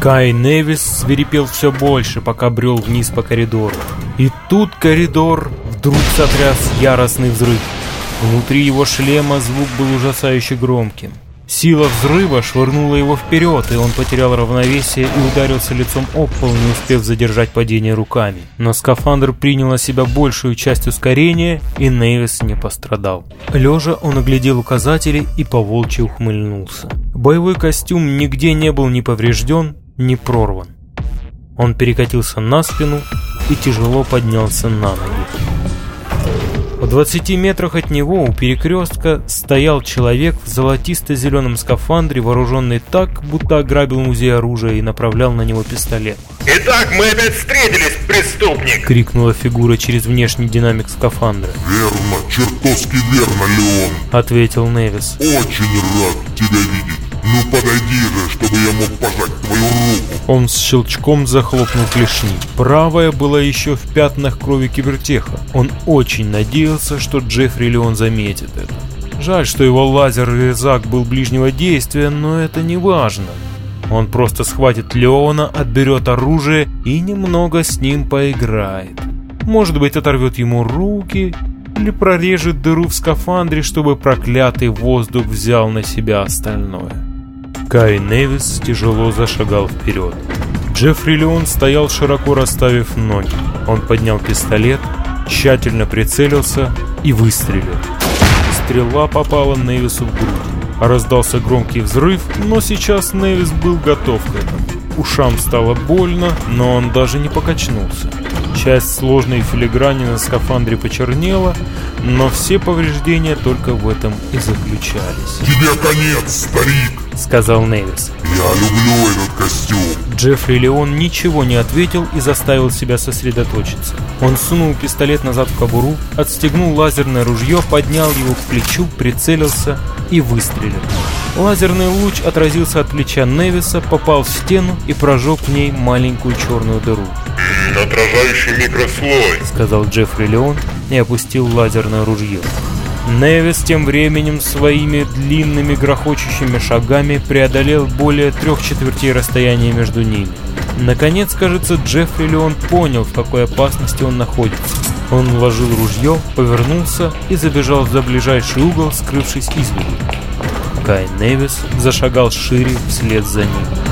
Кай Невис свирепел все больше, пока брел вниз по коридору. И тут коридор вдруг сотряс яростный взрыв. Внутри его шлема звук был ужасающе громким. Сила взрыва швырнула его вперед, и он потерял равновесие и ударился лицом об пол, не успев задержать падение руками. Но скафандр принял на себя большую часть ускорения, и Нейвис не пострадал. Лежа он оглядел указатели и поволчьи ухмыльнулся. Боевой костюм нигде не был ни поврежден, ни прорван. Он перекатился на спину и тяжело поднялся на ноги. В 20 метрах от него у перекрестка стоял человек в золотисто-зеленом скафандре, вооруженный так, будто ограбил музей оружия и направлял на него пистолет. «Итак, мы опять встретились, преступник!» — крикнула фигура через внешний динамик скафандра. «Верно, чертовски верно, Леон!» — ответил Невис. «Очень рад тебя видеть!» «Ну подойди же, чтобы я мог пожать твою руку!» Он с щелчком захлопнул клешни. Правая была еще в пятнах крови кибертеха. Он очень надеялся, что Джеффри Леон заметит это. Жаль, что его лазер-резак был ближнего действия, но это не важно. Он просто схватит Леона, отберет оружие и немного с ним поиграет. Может быть, оторвет ему руки или прорежет дыру в скафандре, чтобы проклятый воздух взял на себя остальное. Кай Невис тяжело зашагал вперед. Джеффри Леон стоял широко расставив ноги. Он поднял пистолет, тщательно прицелился и выстрелил. Стрела попала Невису в грудь. Раздался громкий взрыв, но сейчас Невис был готов к этому. Ушам стало больно, но он даже не покачнулся. Часть сложной филиграни на скафандре почернела, но все повреждения только в этом и заключались. «Тебе конец, старик!» — сказал Невис. «Я люблю этот костюм!» Джеффри Леон ничего не ответил и заставил себя сосредоточиться. Он сунул пистолет назад в кобуру, отстегнул лазерное ружье, поднял его к плечу, прицелился и выстрелил. Лазерный луч отразился от плеча Невиса, попал в стену и прожег в ней маленькую черную дыру. «Отражающий микрослой», — сказал Джеффри Леон и опустил лазерное ружье. Невис тем временем своими длинными грохочущими шагами преодолел более трех четвертей расстояния между ними. Наконец, кажется, Джеффри Леон понял, в какой опасности он находится. Он вложил ружье, повернулся и забежал за ближайший угол, скрывшись из виду. Кай Невис зашагал шире вслед за ним.